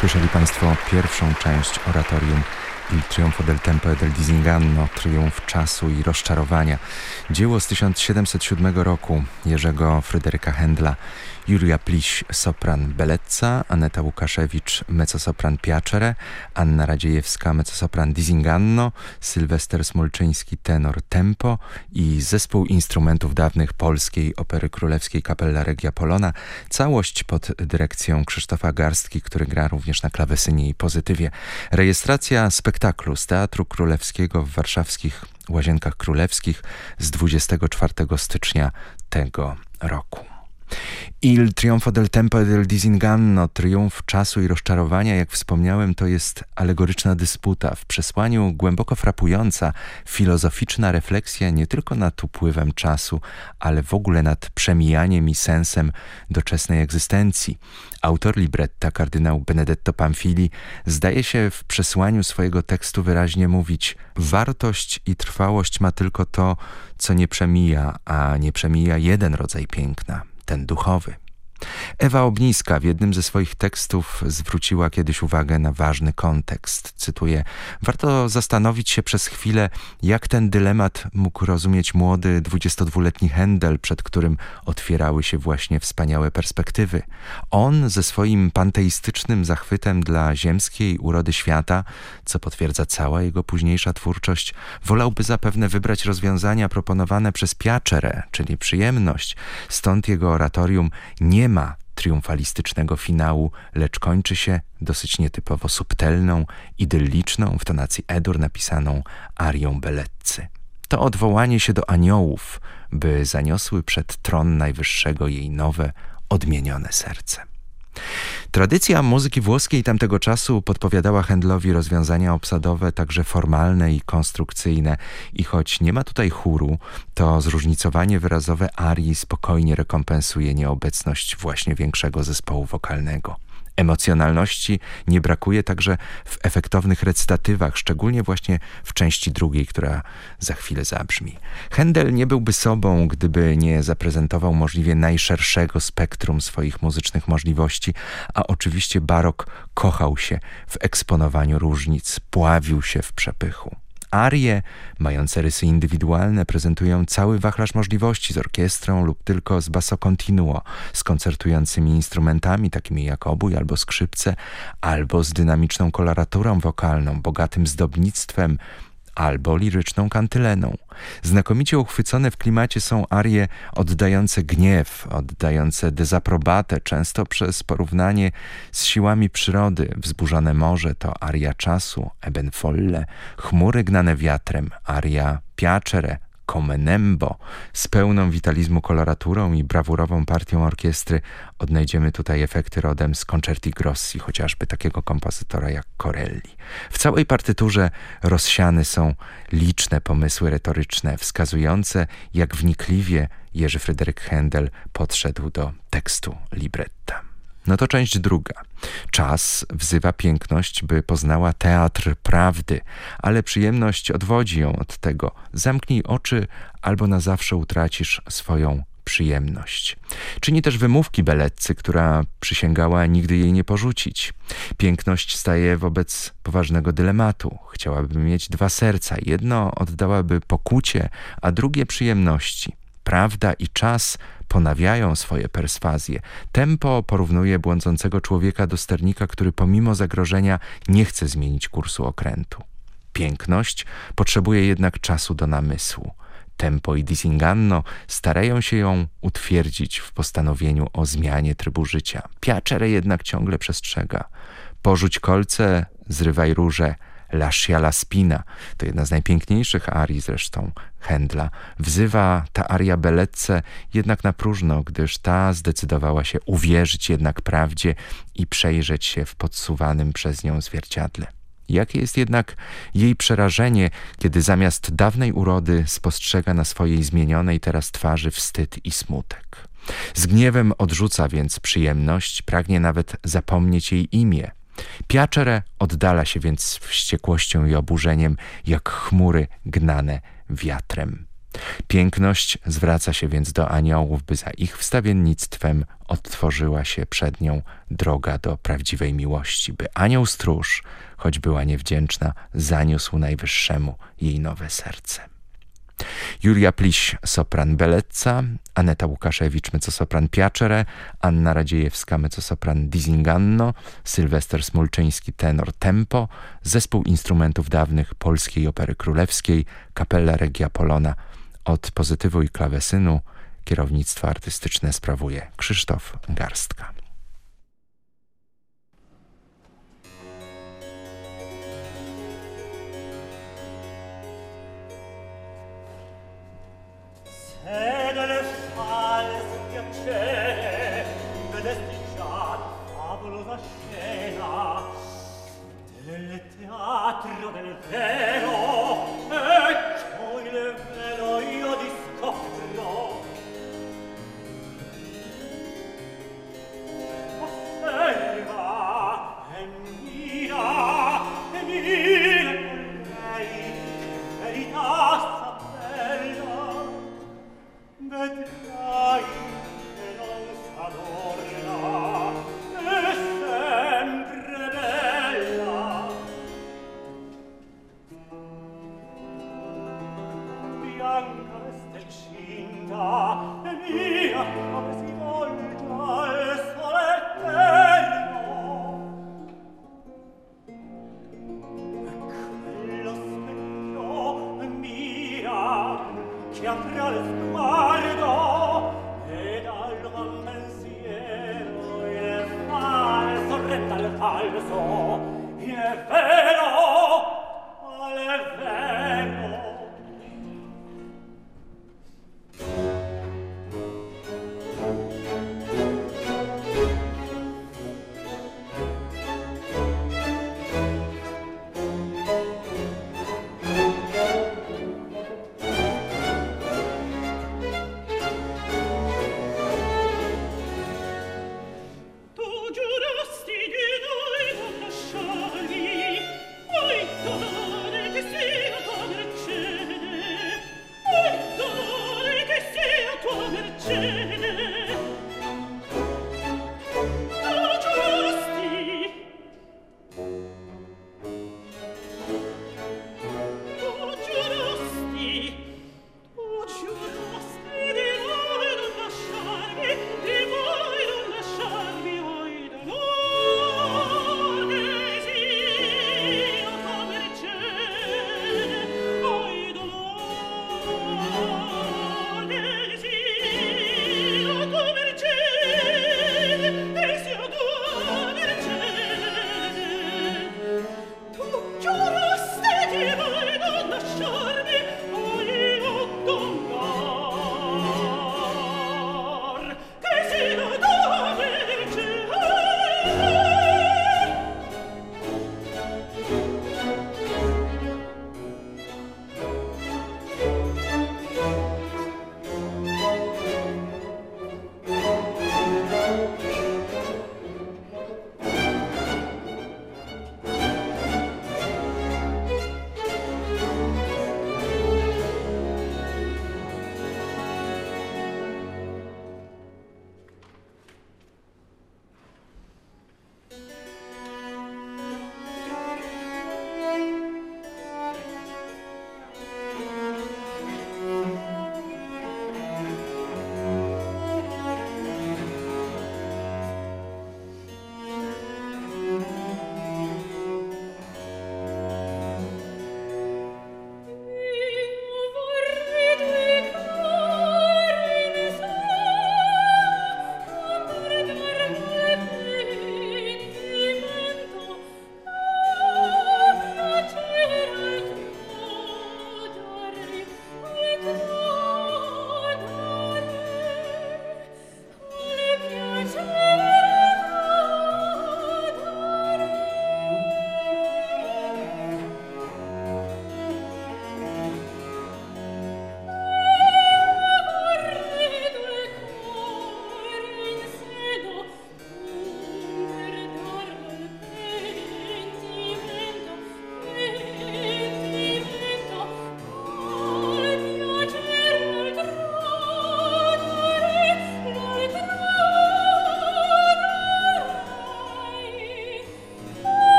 Słyszeli Państwo pierwszą część oratorium Il Trionfo del Tempo e del Disinganno, Triumf Czasu i Rozczarowania. Dzieło z 1707 roku Jerzego Fryderyka Händla, Julia Pliś, sopran Belecca, Aneta Łukaszewicz, mezzosopran Piacere, Anna Radziejewska, mezzosopran Disinganno, Sylwester Smolczyński, tenor Tempo i zespół instrumentów dawnych Polskiej Opery Królewskiej Kapella Regia Polona. Całość pod dyrekcją Krzysztofa Garstki, który gra również na klawesynie i pozytywie. Rejestracja spektaklu z Teatru Królewskiego w warszawskich Łazienkach Królewskich z 24 stycznia tego roku. Il trionfo del tempo e del disinganno, triumf czasu i rozczarowania, jak wspomniałem, to jest alegoryczna dysputa, w przesłaniu głęboko frapująca, filozoficzna refleksja nie tylko nad upływem czasu, ale w ogóle nad przemijaniem i sensem doczesnej egzystencji. Autor libretta, kardynał Benedetto Pamfili, zdaje się w przesłaniu swojego tekstu wyraźnie mówić wartość i trwałość ma tylko to, co nie przemija, a nie przemija jeden rodzaj piękna ten duchowy. Ewa Obniska w jednym ze swoich tekstów zwróciła kiedyś uwagę na ważny kontekst. Cytuję: Warto zastanowić się przez chwilę, jak ten dylemat mógł rozumieć młody 22-letni Händel, przed którym otwierały się właśnie wspaniałe perspektywy. On ze swoim panteistycznym zachwytem dla ziemskiej urody świata, co potwierdza cała jego późniejsza twórczość, wolałby zapewne wybrać rozwiązania proponowane przez Piaczere, czyli przyjemność. Stąd jego oratorium nie ma triumfalistycznego finału, lecz kończy się dosyć nietypowo subtelną, idylliczną, w tonacji Edur napisaną arią Beleccy. To odwołanie się do aniołów, by zaniosły przed tron Najwyższego jej nowe, odmienione serce. Tradycja muzyki włoskiej tamtego czasu podpowiadała Händlowi rozwiązania obsadowe, także formalne i konstrukcyjne. I choć nie ma tutaj chóru, to zróżnicowanie wyrazowe arii spokojnie rekompensuje nieobecność właśnie większego zespołu wokalnego. Emocjonalności nie brakuje także w efektownych recytatywach, szczególnie właśnie w części drugiej, która za chwilę zabrzmi. Händel nie byłby sobą, gdyby nie zaprezentował możliwie najszerszego spektrum swoich muzycznych możliwości, a oczywiście barok kochał się w eksponowaniu różnic, pławił się w przepychu. Arie, mające rysy indywidualne, prezentują cały wachlarz możliwości z orkiestrą lub tylko z basso continuo, z koncertującymi instrumentami takimi jak obój albo skrzypce, albo z dynamiczną koloraturą wokalną, bogatym zdobnictwem, albo liryczną kantyleną. Znakomicie uchwycone w klimacie są arie oddające gniew, oddające dezaprobatę, często przez porównanie z siłami przyrody. Wzburzone morze to aria czasu, eben folle, chmury gnane wiatrem, aria piacere, Comenembo z pełną witalizmu koloraturą i brawurową partią orkiestry odnajdziemy tutaj efekty rodem z Concerti Grossi, chociażby takiego kompozytora jak Corelli. W całej partyturze rozsiane są liczne pomysły retoryczne, wskazujące jak wnikliwie Jerzy Fryderyk Händel podszedł do tekstu libretta. No to część druga. Czas wzywa piękność, by poznała teatr prawdy, ale przyjemność odwodzi ją od tego. Zamknij oczy, albo na zawsze utracisz swoją przyjemność. Czyni też wymówki Beleccy, która przysięgała nigdy jej nie porzucić. Piękność staje wobec poważnego dylematu. Chciałaby mieć dwa serca. Jedno oddałaby pokucie, a drugie przyjemności. Prawda i czas ponawiają swoje perswazje. Tempo porównuje błądzącego człowieka do sternika, który pomimo zagrożenia nie chce zmienić kursu okrętu. Piękność potrzebuje jednak czasu do namysłu. Tempo i Disinganno starają się ją utwierdzić w postanowieniu o zmianie trybu życia. Piacere jednak ciągle przestrzega. Porzuć kolce, zrywaj róże, La Scia Spina, to jedna z najpiękniejszych arii zresztą Händla, wzywa ta aria Belecce jednak na próżno, gdyż ta zdecydowała się uwierzyć jednak prawdzie i przejrzeć się w podsuwanym przez nią zwierciadle. Jakie jest jednak jej przerażenie, kiedy zamiast dawnej urody spostrzega na swojej zmienionej teraz twarzy wstyd i smutek. Z gniewem odrzuca więc przyjemność, pragnie nawet zapomnieć jej imię. Piaczere oddala się więc wściekłością i oburzeniem, jak chmury gnane wiatrem. Piękność zwraca się więc do aniołów, by za ich wstawiennictwem odtworzyła się przed nią droga do prawdziwej miłości, by anioł stróż, choć była niewdzięczna, zaniósł Najwyższemu jej nowe serce. Julia Pliś, sopran Belecca, Aneta Łukaszewicz, mezzosopran Piacere, Anna Radziejewska, mezzosopran Dizinganno, Sylwester Smulczyński, tenor Tempo, zespół instrumentów dawnych Polskiej Opery Królewskiej, Kapella Regia Polona. Od pozytywu i klawesynu kierownictwo artystyczne sprawuje Krzysztof Garstka. edele sale sunt piacere, vedesti già la favolosa scena del teatro del vero.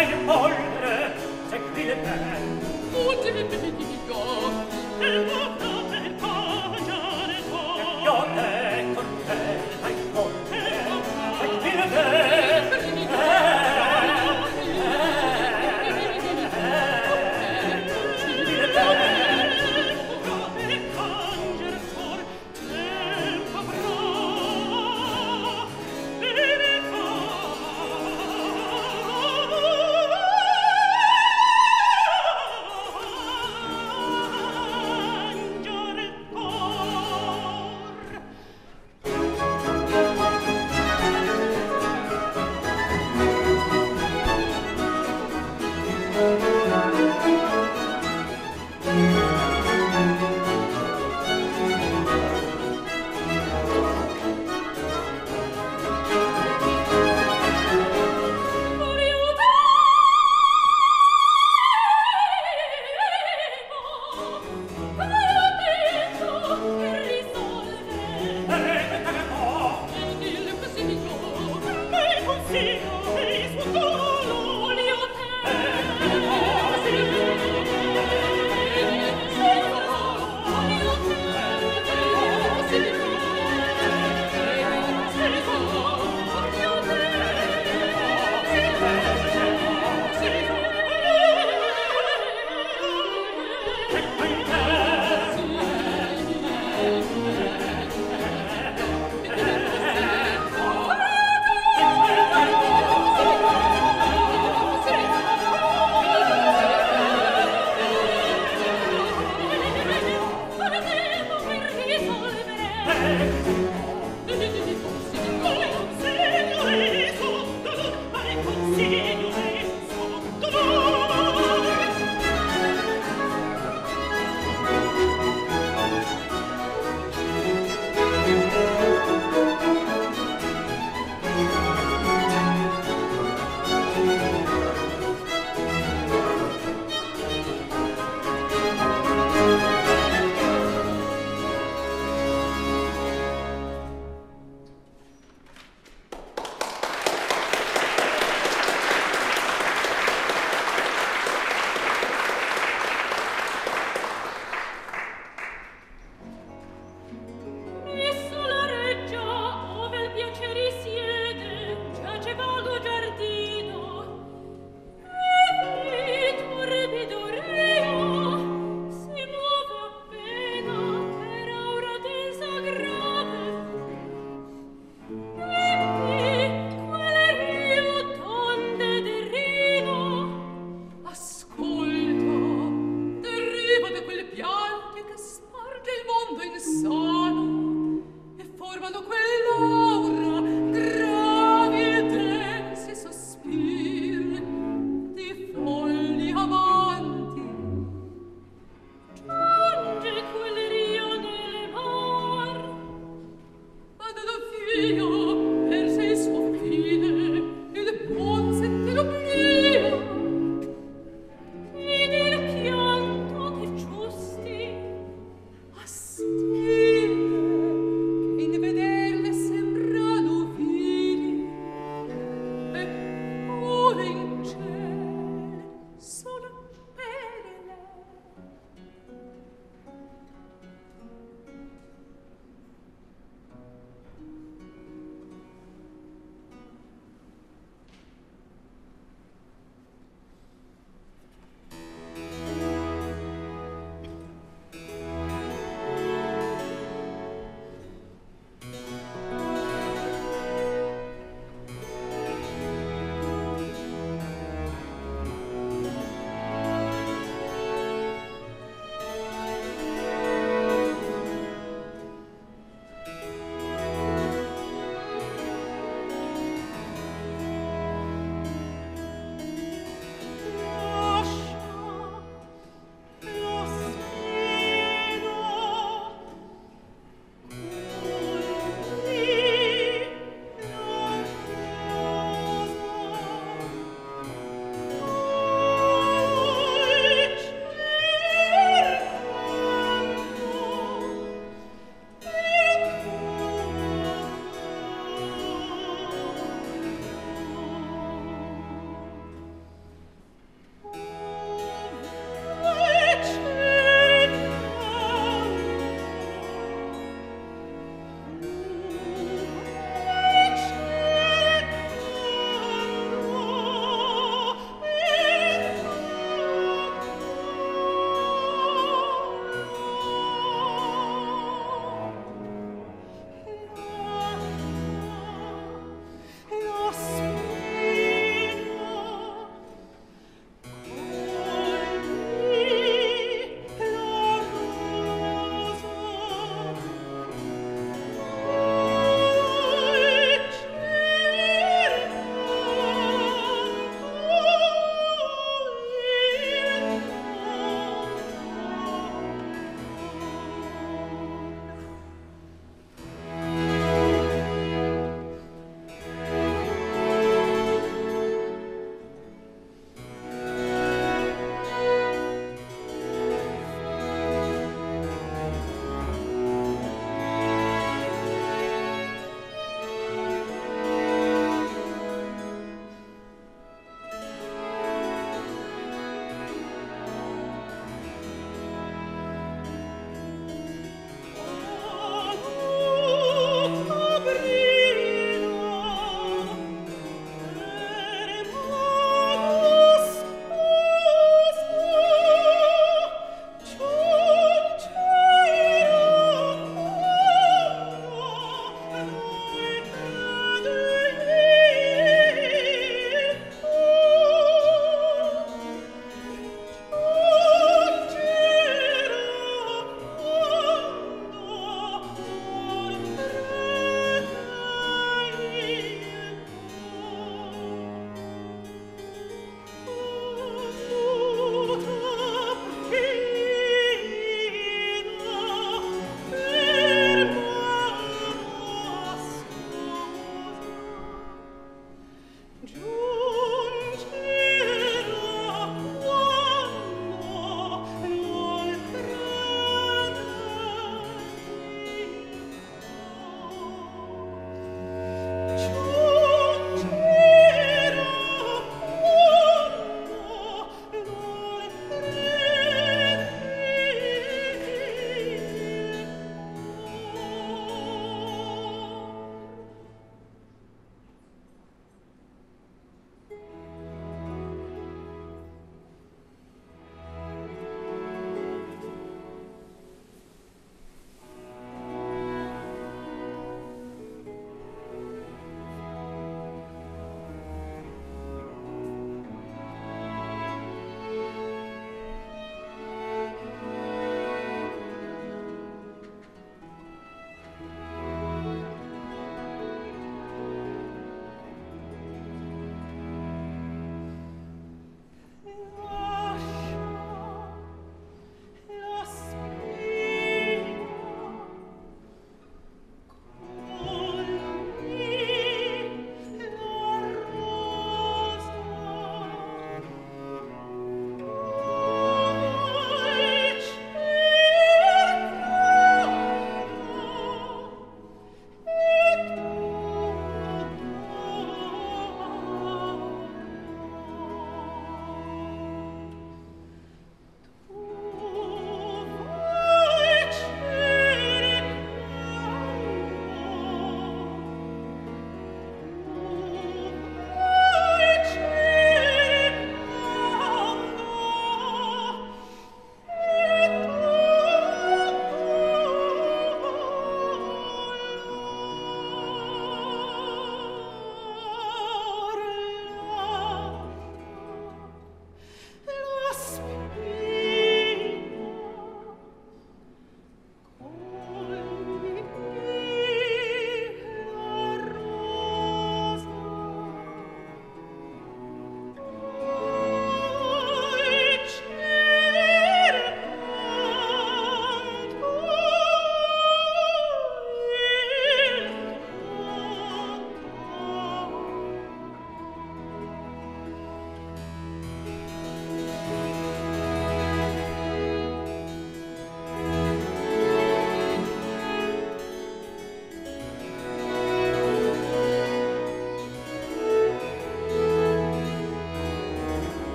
mein Morgen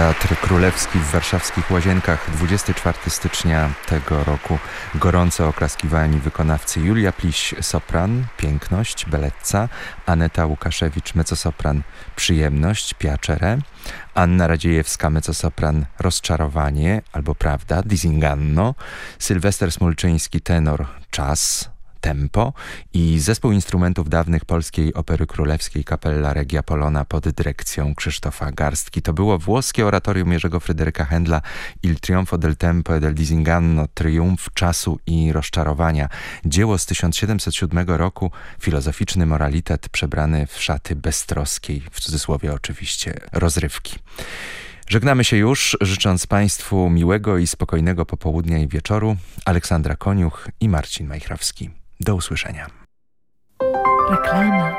Teatr Królewski w warszawskich Łazienkach 24 stycznia tego roku. Gorąco oklaskiwani wykonawcy Julia Pliś, sopran, piękność, beletca, Aneta Łukaszewicz, mezosopran, przyjemność, piacere, Anna Radziejewska, mezosopran, rozczarowanie albo prawda, disinganno, Sylwester Smulczyński, tenor, czas, tempo i zespół instrumentów dawnych polskiej opery królewskiej Kapella Regia Polona pod dyrekcją Krzysztofa Garstki. To było włoskie oratorium Jerzego Fryderyka Händla Il trionfo del tempo e del disinganno, triumf czasu i rozczarowania. Dzieło z 1707 roku, filozoficzny moralitet przebrany w szaty beztroskiej, w cudzysłowie oczywiście, rozrywki. Żegnamy się już, życząc Państwu miłego i spokojnego popołudnia i wieczoru. Aleksandra Koniuch i Marcin Majchrowski. Do usłyszenia. Reklama.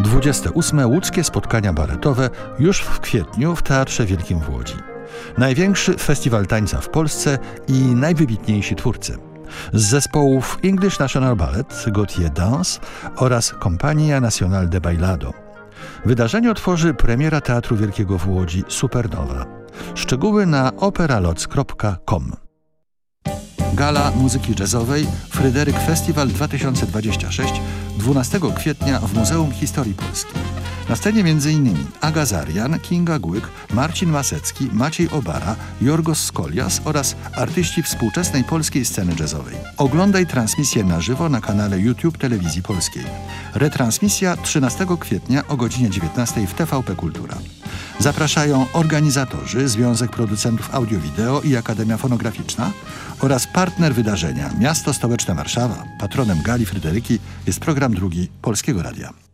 28. Łódzkie spotkania baletowe już w kwietniu w Teatrze Wielkim w Łodzi. Największy festiwal tańca w Polsce i najwybitniejsi twórcy. Z zespołów English National Ballet, Gautier Dance oraz Compagnia Nacional de Bailado. Wydarzenie otworzy premiera Teatru Wielkiego w Łodzi Supernowa. Szczegóły na operaloc.com. Gala Muzyki Jazzowej Fryderyk Festiwal 2026 12 kwietnia w Muzeum Historii Polski. Na scenie m.in. Aga Zarian, Kinga Głyk, Marcin Masecki, Maciej Obara, Jorgos Skolias oraz artyści współczesnej polskiej sceny jazzowej. Oglądaj transmisję na żywo na kanale YouTube Telewizji Polskiej. Retransmisja 13 kwietnia o godzinie 19 w TVP Kultura. Zapraszają organizatorzy, Związek Producentów Audio-Wideo i Akademia Fonograficzna oraz partner wydarzenia Miasto Stołeczne Warszawa. Patronem Gali Fryderyki jest program drugi Polskiego Radia.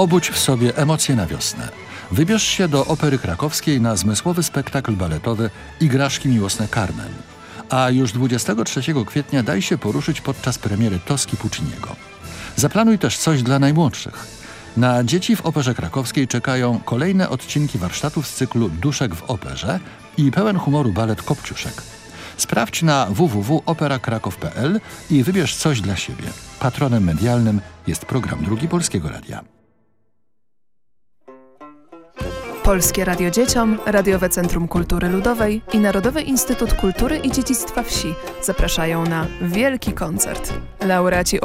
Obudź w sobie emocje na wiosnę. Wybierz się do Opery Krakowskiej na zmysłowy spektakl baletowy Igraszki miłosne Carmen. A już 23 kwietnia daj się poruszyć podczas premiery Toski Pucciniego. Zaplanuj też coś dla najmłodszych. Na dzieci w Operze Krakowskiej czekają kolejne odcinki warsztatów z cyklu Duszek w Operze i pełen humoru balet Kopciuszek. Sprawdź na www.operakrakow.pl i wybierz coś dla siebie. Patronem medialnym jest program Drugi Polskiego Radia. Polskie Radio Dzieciom, Radiowe Centrum Kultury Ludowej i Narodowy Instytut Kultury i Dziedzictwa Wsi zapraszają na wielki koncert. Laureaci